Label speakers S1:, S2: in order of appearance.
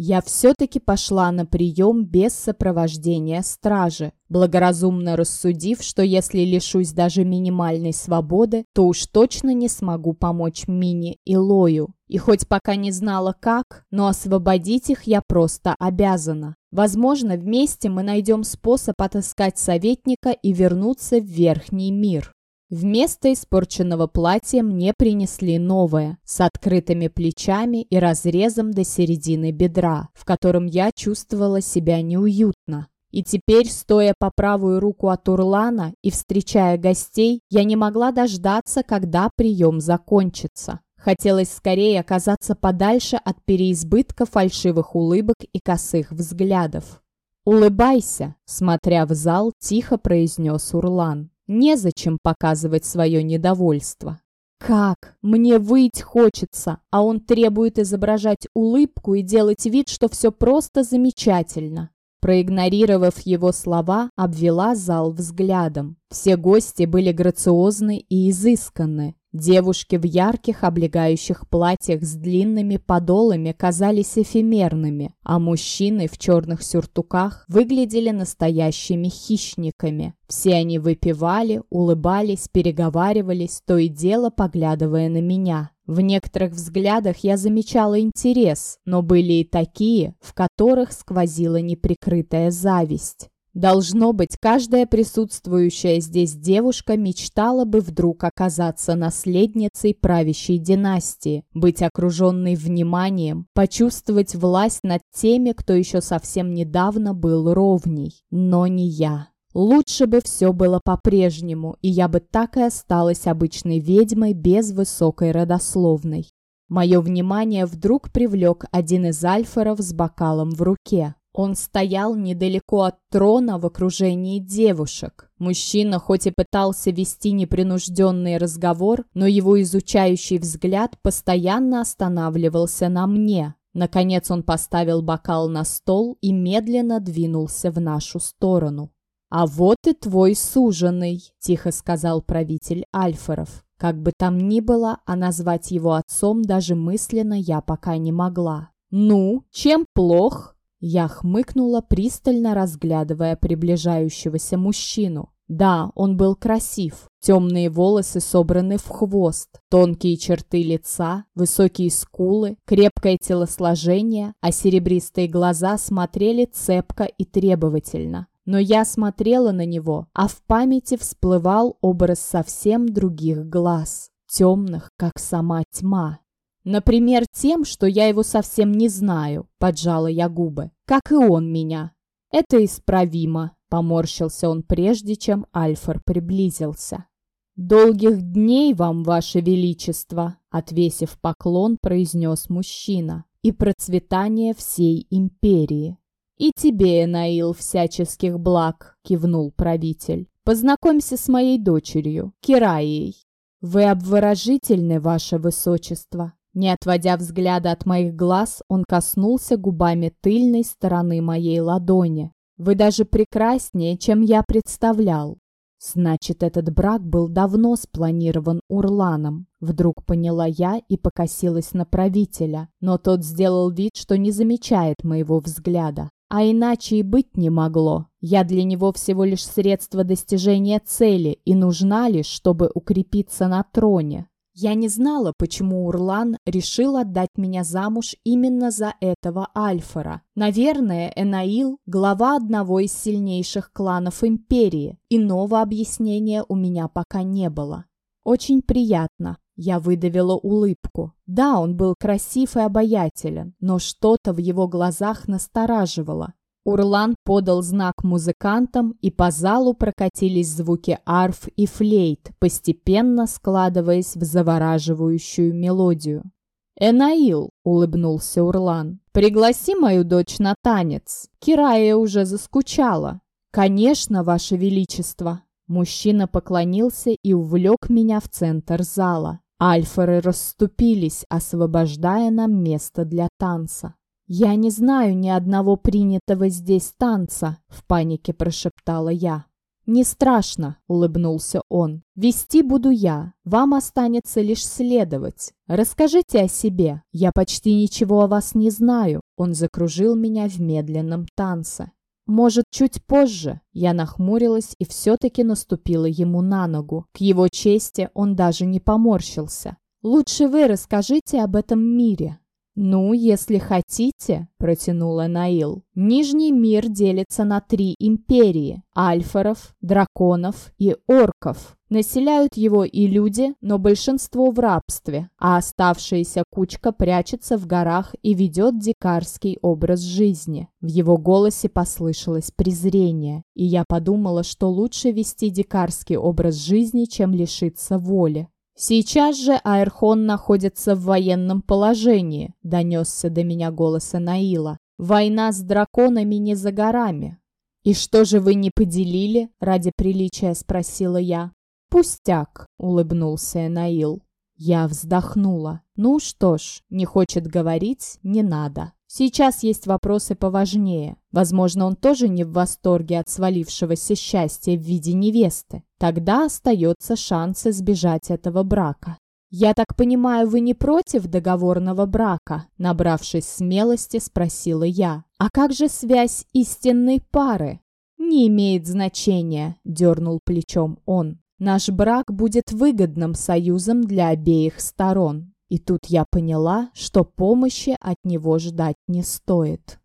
S1: Я все-таки пошла на прием без сопровождения стражи, благоразумно рассудив, что если лишусь даже минимальной свободы, то уж точно не смогу помочь Мине и Лою. И хоть пока не знала как, но освободить их я просто обязана. Возможно, вместе мы найдем способ отыскать советника и вернуться в Верхний мир. Вместо испорченного платья мне принесли новое, с открытыми плечами и разрезом до середины бедра, в котором я чувствовала себя неуютно. И теперь, стоя по правую руку от Урлана и встречая гостей, я не могла дождаться, когда прием закончится. Хотелось скорее оказаться подальше от переизбытка фальшивых улыбок и косых взглядов. «Улыбайся», — смотря в зал, тихо произнес Урлан. Незачем показывать свое недовольство. Как? Мне выть хочется, а он требует изображать улыбку и делать вид, что все просто замечательно. Проигнорировав его слова, обвела зал взглядом. Все гости были грациозны и изысканны. Девушки в ярких облегающих платьях с длинными подолами казались эфемерными, а мужчины в черных сюртуках выглядели настоящими хищниками. Все они выпивали, улыбались, переговаривались, то и дело поглядывая на меня. В некоторых взглядах я замечала интерес, но были и такие, в которых сквозила неприкрытая зависть. Должно быть, каждая присутствующая здесь девушка мечтала бы вдруг оказаться наследницей правящей династии, быть окруженной вниманием, почувствовать власть над теми, кто еще совсем недавно был ровней. Но не я. Лучше бы все было по-прежнему, и я бы так и осталась обычной ведьмой без высокой родословной. Мое внимание вдруг привлек один из альферов с бокалом в руке. Он стоял недалеко от трона в окружении девушек. Мужчина хоть и пытался вести непринужденный разговор, но его изучающий взгляд постоянно останавливался на мне. Наконец он поставил бокал на стол и медленно двинулся в нашу сторону. «А вот и твой суженый», – тихо сказал правитель Альфоров. Как бы там ни было, а назвать его отцом даже мысленно я пока не могла. «Ну, чем плох?» Я хмыкнула, пристально разглядывая приближающегося мужчину. Да, он был красив. Темные волосы собраны в хвост, тонкие черты лица, высокие скулы, крепкое телосложение, а серебристые глаза смотрели цепко и требовательно. Но я смотрела на него, а в памяти всплывал образ совсем других глаз, темных, как сама тьма. Например, тем, что я его совсем не знаю, поджала я губы, как и он меня. Это исправимо, поморщился он прежде, чем Альфар приблизился. «Долгих дней вам, ваше величество!» — отвесив поклон, произнес мужчина. «И процветание всей империи!» «И тебе, Наил, всяческих благ!» — кивнул правитель. «Познакомься с моей дочерью, Кираей. Вы обворожительны, ваше высочество!» Не отводя взгляда от моих глаз, он коснулся губами тыльной стороны моей ладони. «Вы даже прекраснее, чем я представлял». Значит, этот брак был давно спланирован Урланом. Вдруг поняла я и покосилась на правителя, но тот сделал вид, что не замечает моего взгляда. А иначе и быть не могло. Я для него всего лишь средство достижения цели и нужна лишь, чтобы укрепиться на троне. Я не знала, почему Урлан решил отдать меня замуж именно за этого Альфара. Наверное, Энаил – глава одного из сильнейших кланов Империи. Иного объяснения у меня пока не было. Очень приятно. Я выдавила улыбку. Да, он был красив и обаятелен, но что-то в его глазах настораживало. Урлан подал знак музыкантам, и по залу прокатились звуки арф и флейт, постепенно складываясь в завораживающую мелодию. «Энаил», — улыбнулся Урлан, — «пригласи мою дочь на танец. Кирая уже заскучала». «Конечно, Ваше Величество». Мужчина поклонился и увлек меня в центр зала. Альфоры расступились, освобождая нам место для танца. «Я не знаю ни одного принятого здесь танца», — в панике прошептала я. «Не страшно», — улыбнулся он. «Вести буду я. Вам останется лишь следовать. Расскажите о себе. Я почти ничего о вас не знаю». Он закружил меня в медленном танце. «Может, чуть позже?» Я нахмурилась и все-таки наступила ему на ногу. К его чести он даже не поморщился. «Лучше вы расскажите об этом мире. «Ну, если хотите», — протянула Наил. «Нижний мир делится на три империи — альфоров, драконов и орков. Населяют его и люди, но большинство в рабстве, а оставшаяся кучка прячется в горах и ведет дикарский образ жизни». В его голосе послышалось презрение, и я подумала, что лучше вести дикарский образ жизни, чем лишиться воли. «Сейчас же Аэрхон находится в военном положении», — донесся до меня голос Наила. «Война с драконами не за горами». «И что же вы не поделили?» — ради приличия спросила я. «Пустяк», — улыбнулся Наил. Я вздохнула. «Ну что ж, не хочет говорить, не надо». Сейчас есть вопросы поважнее. Возможно, он тоже не в восторге от свалившегося счастья в виде невесты. Тогда остается шанс избежать этого брака. «Я так понимаю, вы не против договорного брака?» Набравшись смелости, спросила я. «А как же связь истинной пары?» «Не имеет значения», — дернул плечом он. «Наш брак будет выгодным союзом для обеих сторон». И тут я поняла, что помощи от него ждать не стоит.